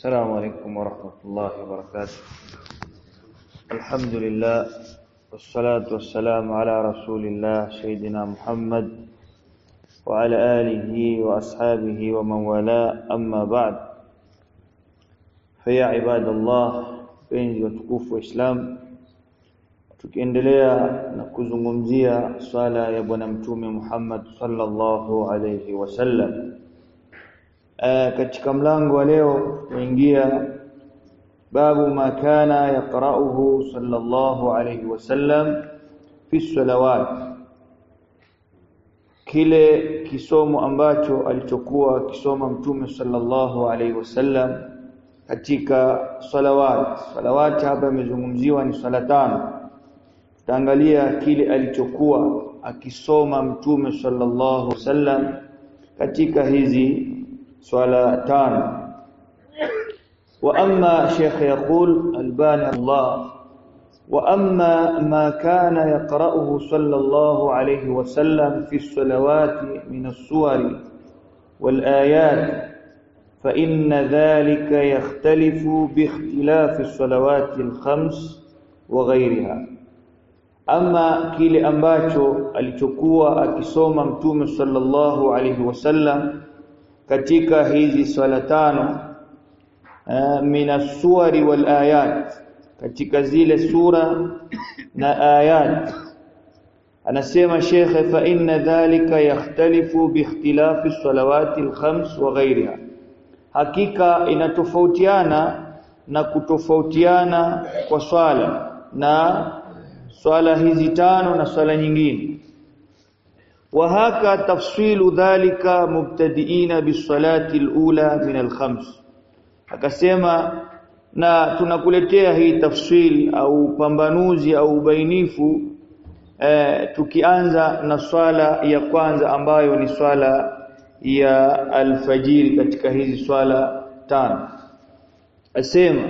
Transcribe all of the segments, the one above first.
السلام عليكم ورحمة الله وبركاته. الحمد لله والصلاة والسلام على رسول الله سيدنا محمد وعلى آله وأصحابه ومن والاه. أما بعد فيا عباد الله penzi watukufu wa Islam tukiendelea na kuzungumzia swala ya bwana mtume Muhammad sallallahu alayhi wasallam e, katika mlango wa leo tunaingia babu ma kana yaqra'uhu sallallahu alayhi wasallam fi salawat. Kile kisomo ambacho alichokuwa akisoma mtume sallallahu alayhi wasallam katika salawat. Salawat hapa imezungumziwa ni sala tano. Tutaangalia kile alichokuwa akisoma mtume sallallahu alayhi wasallam katika hizi صلاتان وأما شيخ يقول ألباني الله. وأما ما كان يقرأه صلى الله عليه وسلم في الصلوات من الصور والآيات فإن ذلك يختلف باختلاف الصلوات الخمس وغيرها. أما ama أمباتو ambacho أكسوم أمتوم صلى الله عليه وسلم katika hizi swala tano min as-suwari wal ayat katika zile sura na ayat. Anasema shekhe fa inna dhalika yakhtalifu bi ikhtilafi as-salawati al-khams wa ghayriha. Hakika inatofautiana na kutofautiana kwa swala na swala hizi tano na swala nyingine wa تفصيل tafsilu dhalika mubtadiina الاولى من alkhams. Akasema na tunakuletea hii tafsil au pambanuzi au ubainifu eh, tukianza na swala ya kwanza ambayo ni swala ya alfajiri katika hizi swala tano. Asema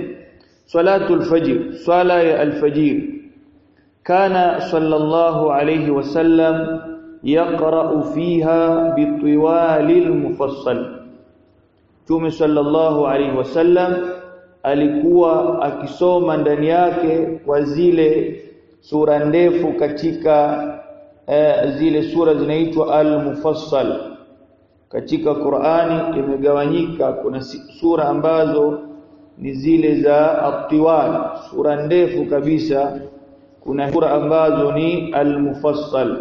salatu alfajr swala ya alfajiri. Kana sallallahu alayhi wasallam yaqra'u fiha bitiwali mufassal. Tume sallallahu alayhi wasallam alikuwa akisoma ndani yake kwa zile sura ndefu katika eh, zile sura zinaitwa al-mufassal. Katika Qur'ani imegawanyika kuna sura ambazo ni zile za atiwal sura ndefu kabisa. Kuna sura ambazo ni al-mufassal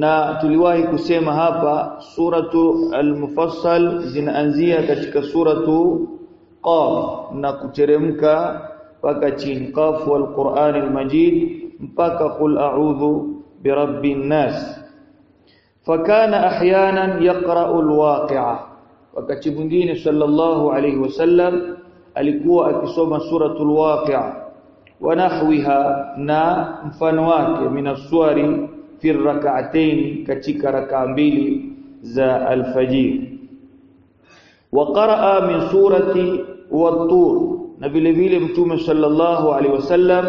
na tuliwahi kusema hapa suratu al-mufassal zinaanzia katika suratu qaf na kuteremka paka chini. Qaf wal Qur'an al-Majid mpaka qul a'udhu birabbin nas. Fakana ahyana yaqra'u al-waqi'a. Wakati mwingine sallallahu alayhi wasallam alikuwa akisoma suratul waqi'a wa nahwiha na mfano wake min as-suwari. Fi rak'atayn katika rak'a mbili za alfajir wa qaraa min surati wat-tur na vile vile mtume sallallahu alayhi wasallam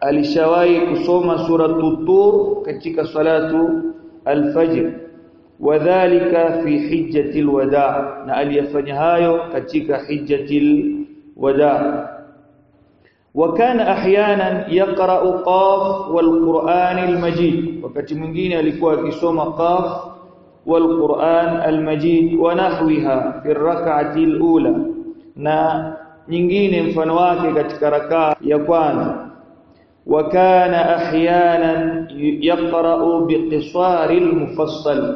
alishawahi kusoma suratul tur katika salatu الفجر وذلك في حجة الوداع na aliyafanya hayo katika hijjatil wadaa وكان احيانا يقرا قاف والقران المجيد wakati mwingine alikuwa akisoma qaf والقران المجيد ونحوها في الركعه الاولى na nyingine mfano wake katika rakaa ya kwanza وكان احيانا يقرا بقصار المفصل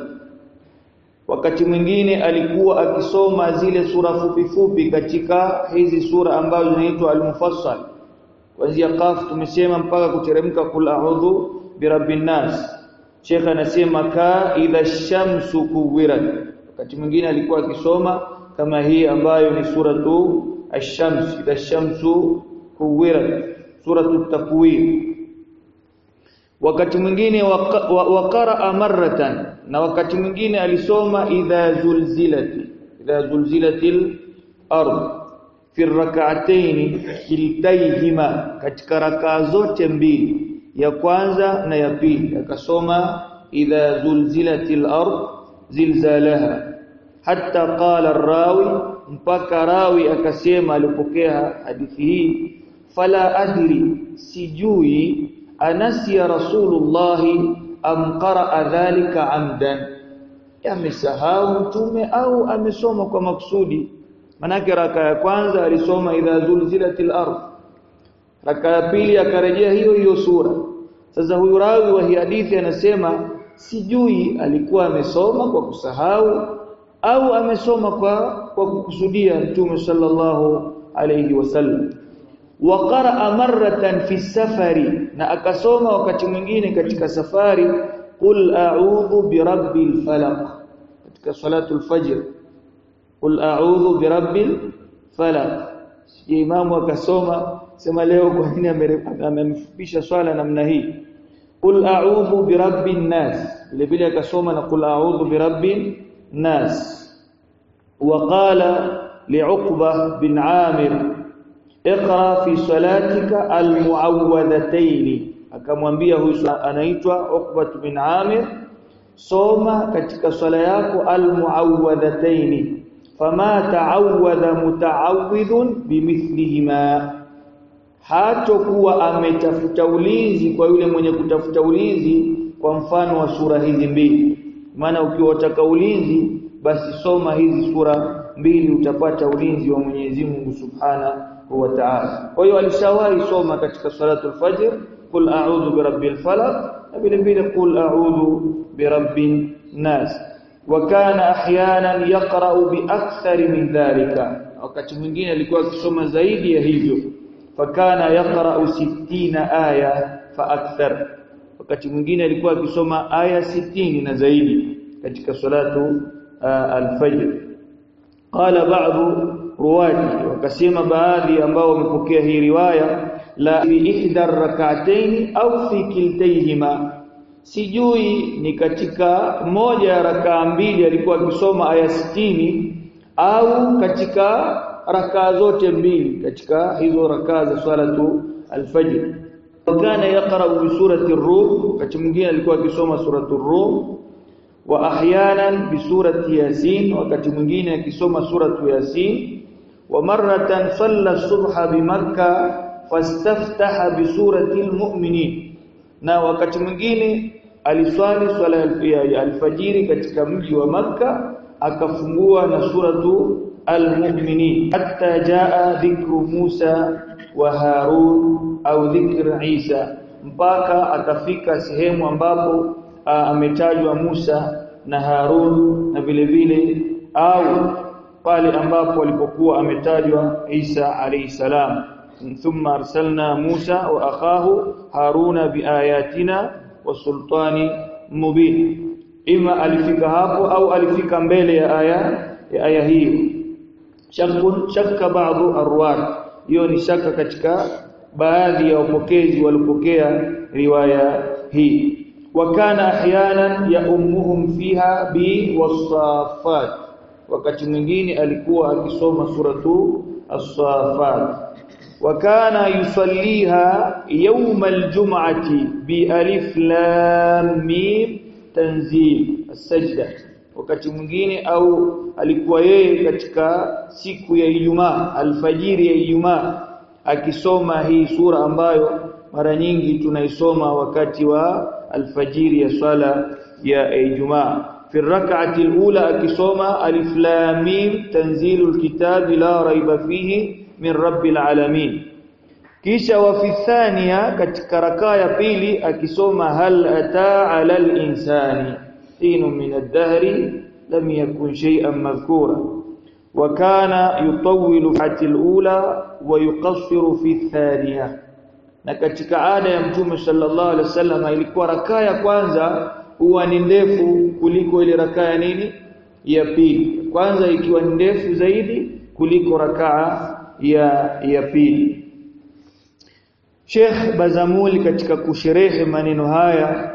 wakati mwingine alikuwa akisoma zile sura fupi fupi katika hizi sura ambazo zinaitwa al-mufassal kuanzia qaf tumesema mpaka kuteremka kul a'udhu birabbin nas. Sheikh anasema ka idha shamsu kuwirat. Wakati mwingine alikuwa akisoma kama hii ambayo ni suratu ash-shams idha shamsu kuwirat suratu takwir wakati mwingine waqara marratan na wakati mwingine alisoma idha zulzilati idha zulzilatil ard fi rak'atayn kiltayhima katika rakaa zote mbili ya kwanza na ya pili. Akasoma idha zulzilatil ard zilzalaha. Hatta qala rawi mpaka rawi akasema alipokea hadithi hii fala adri sijui anasiya rasulullahi am qaraa dhalika amdan. Amesahau mtume au amesoma kwa makusudi manake raka ya kwanza alisoma idha zulzilatil ardh raka ya pili akarejea hiyo hiyo sura. Sasa huyu rawi wa hadithi anasema sijui alikuwa amesoma kwa kusahau au amesoma kwa kwa kukusudia mtume sallallahu alayhi wasallam wa qaraa marratan fi safari na akasoma wakati mwingine katika safari qul a'udhu birabbil falaq katika salatul fajr qul a'udhu birabbil falaq imamu akasoma sema leo kwa nini amemfupisha swala namna hii qul a'udhu birabbin nas vile vile akasoma na qul a'udhu birabbin nas وقال لعقبه بن عامر اقرا في صلاتك المعوذتين akamwambia huyu anaitwa Uqba bin Amir soma katika swala yako almuawwadhatayn fama taawadha muta'awwidhun bimithlihima hatokuwa ametafuta ulinzi kwa yule mwenye kutafuta ulinzi kwa mfano wa sura hizi mbili maana ukiwa utaka ulinzi basi soma hizi sura mbili utapata ulinzi wa Mwenyezi Mungu Subhanahu wa Ta'ala. Kwa hiyo alishawahi soma katika salatu al-fajr qul a'udhu birabbil falaq na vile vile qul a'udhu birabbin nas. Ahyanan yaqra'u bi akthar min dhalika. Wakati mwingine alikuwa akisoma zaidi ya hivyo. Fakana yaqra'u 60 aya fa akthar. Wakati mwingine alikuwa akisoma aya 60 na zaidi katika salatu al-fajr qala ba'd ruwati wakasema baadhi ambao wamepokea hii riwaya la ihdar ihda rak'atayn au fi kiltayhima sijui ni katika moja ya rakaa mbili alikuwa akisoma aya sitini au katika rakaa zote mbili katika hizo rakaa za salatu alfajr. Wakana yaqra bi surati ar-rum wakati mwingine alikuwa akisoma suratu ar-rum. Wa ahyanan bi surati yasin wakati mwingine akisoma suratu yasin. Wa marratan salla subha bi makkah fastaftaha bi surati almu'minin. Na wakati mwingine aliswali swala ya alfajiri katika mji wa makka akafungua na suratu almu'minin hatta jaa dhikru Musa wa Harun au dhikr Isa mpaka akafika sehemu ambapo ametajwa Musa na Harun na vile vile au pale ambapo alipokuwa ametajwa Isa alayhi salam. Thumma arsalna Musa wa akhahu Haruna biayatina wa sultani mubin. Ima alifika hapo au alifika mbele ya aya ya aya hii. Shakun shakka baadhi arwah. Hiyo ni shaka katika baadhi ya wapokezi walipokea riwaya hii. Wakana ahyanan ya ummuhum fiha bi wasafat. Wakati mwingine alikuwa akisoma suratu as-safat yusalliha yawm al-jum'ati bi alif lam mim tanzil as-sajda. Wakati mwingine au alikuwa yeye katika siku ya Ijumaa alfajiri ya Ijumaa akisoma hii sura ambayo mara nyingi tunaisoma wakati wa alfajiri ya swala ya Ijumaa. Fi rak'ati alula akisoma lam mim tanzilul kitabi la raiba fihi min rabbil alamin. Kisha wafithania katika rakaa ya pili akisoma hal ataa ala linsani hinu min ad-dahri lam yakun shay'an madhkura. Wa kana yutawwilu fati al-ula wa yuqassiru fi ath-thaniya na katika ada ya mtume sallallahu alaihi wasallam ilikuwa rakaa ya kwanza huwa ni ndefu kuliko ile rakaa ya nini? Ya pili. Kwanza ikiwa ndefu zaidi kuliko rakaa ya ya pili. Sheikh Bazamuli katika kusherehe maneno haya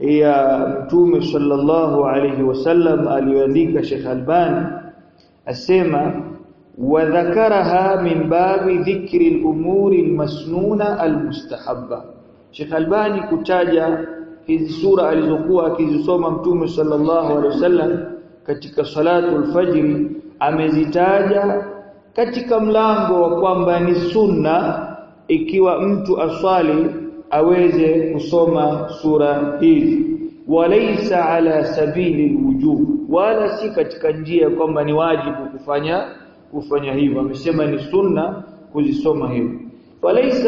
ya mtume sallallahu alayhi wasallam aliyoandika Sheikh Albani asema wa dhakaraha min babi dhikri al-umuri al-masnuna al-mustahabba. Sheikh Albani kutaja hizi sura alizokuwa akizisoma mtume sallallahu alayhi wasallam katika salatu al-fajr amezitaja katika mlango wa kwamba ni sunna ikiwa mtu aswali aweze kusoma sura hizi walaysa ala sabili alwujub wala si katika njia kwamba ni wajibu kufanya kufanya hivyo amesema ni sunna kuzisoma hivyo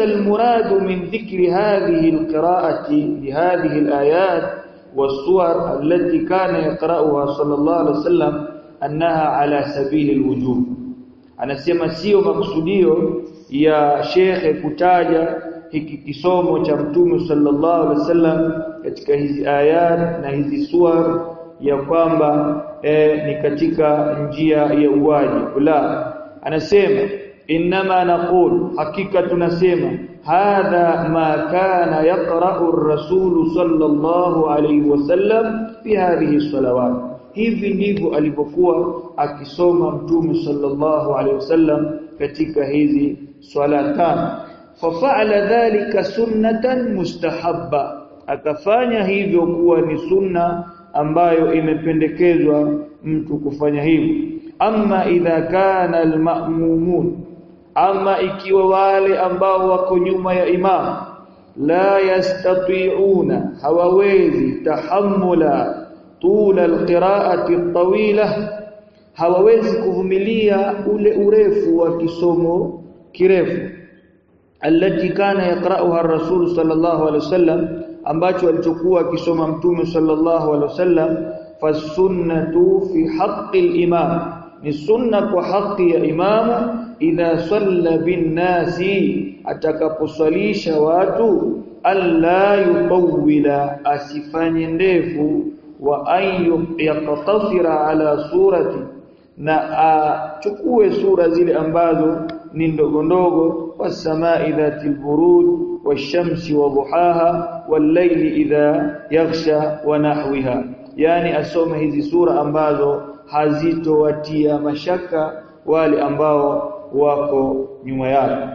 المراد من ذكر هذه القراءة لهذه الآيات والصور التي كان يقرأها صلى الله عليه وسلم أنها على سبيل الوجوب anasema sio makusudio ya shekhe kutaja hiki kisomo cha mtume sallallahu alaihi wasallam katika hizi ayat na hizi suar ya kwamba eh, ni katika njia ya uwaji. La anasema inma naqul hakika tunasema hadha ma kana yaqra'u ar-rasul sallallahu alaihi wasallam fi hadhihi salawat hivi ndivyo alivyokuwa akisoma mtume sallallahu alaihi wasallam katika hizi swala tano. Fafa'ala dhalika sunnatan mustahabba. Akafanya hivyo kuwa ni sunna ambayo imependekezwa mtu kufanya hivyo. Amma idha kana alma'mumun. Ama ikiwa wale ambao wako nyuma ya imam la yastati'una. Hawawezi tahammula tula alqira'ati at-tawila hawawezi kuvumilia ule urefu wa kisomo kirefu. Alati kana yaqra'uha ar-rasul sallallahu alaihi wasallam ambacho alichokuwa akisoma mtume sallallahu alaihi wasallam fasunnatu fi haqqi al-imam. Ni sunna kwa haki ya imamu idha salla bin nasi atakaposwalisha watu alla yutawila asifanye ndefu wa ayu yaqtasira ala surati na achukue sura zile ambazo ni ndogo ndogo wasamai dhati buruj washamsi wadhuhaha wallayli idha yaghsha wa nahwiha. Yani asome hizi sura ambazo hazitowatia mashaka wale ambao wako nyuma yake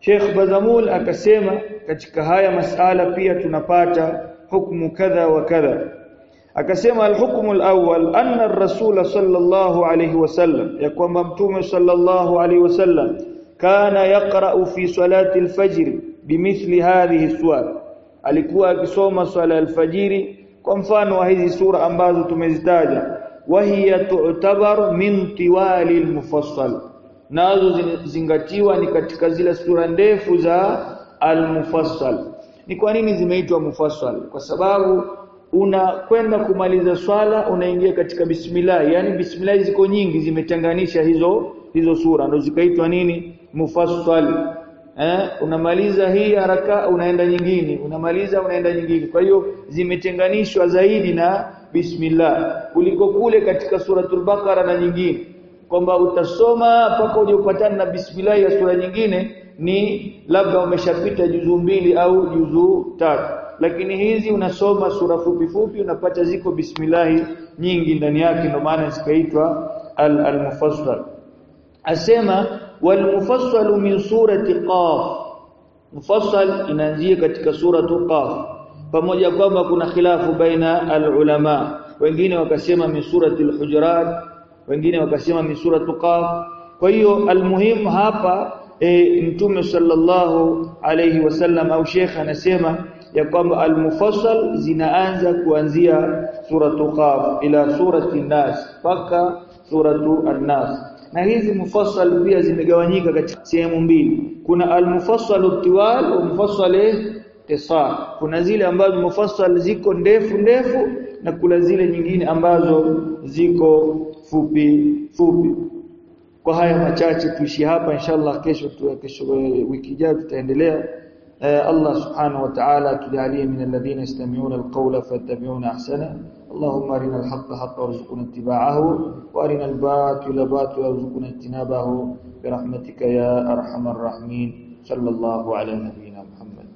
Sheikh Bazamul akasema katika haya masala pia tunapata hukumu kadha wa kadha akasema alhukmu alawwal anna ar-rasul sallallahu alayhi wasallam ya kwamba mtume sallallahu alayhi wasallam kana yaqra'u fi salati al-fajr bimithli hadhihi suwar alikuwa akisoma swala al-fajiri kwa mfano wa hizi sura ambazo tumezitaja. Wahiya tu'tabar min tiwali al-mufassal nazo zingatiwa ni katika zile sura ndefu za al-mufassal. Ni kwa nini zimeitwa mufassal? Kwa sababu unakwenda kumaliza swala unaingia katika bismillah. Yani bismillah ziko nyingi zimetenganisha hizo hizo sura. Ndio zikaitwa nini? Mufassal. Eh unamaliza hii haraka unaenda nyingine. Unamaliza unaenda nyingine. Kwa hiyo zimetenganishwa zaidi na bismillah kuliko kule katika suratul baqara na nyingine. Kwamba utasoma mpaka uje upatane na bismillah ya sura nyingine ni labda umeshapita juzu mbili au juzu tatu lakini hizi unasoma sura fupi fupi unapata ziko bismillahi nyingi ndani yake ndio maana zikaitwa al-mufassal. Asema wal mufassal min surati qaf. Mufassal inaanzia katika suratu qaf. Pamoja kwamba kuna khilafu baina al-ulama. Wengine wakasema min surati al-hujurat wengine wakasema min suratu qaf. Kwa hiyo almuhimu hapa e, mtume sallallahu alayhi wasallam au sheikh anasema ya kwamba al-mufassal zinaanza kuanzia suratu qaf ila surati nas paka suratu an-nas. Na hizi mufassal pia zimegawanyika katika sehemu mbili. Kuna al-mufassal tiwal wa mufassal tisar. Kuna zile ambazo mufassal ziko ndefu ndefu na kuna zile nyingine ambazo ziko fupi fupi. Kwa haya machache tuishi hapa inshallah kesho tu kesho wiki ijayo tutaendelea الله سبحانه وتعالى تجعليه من الذين يستمعون القول فيتبعون أحسنه. اللهم أرنا الحق حقا وارزقنا اتباعه وأرنا الباطل باطلا وارزقنا اجتنابه. برحمتك يا أرحم الراحمين. صلى الله على نبينا محمد.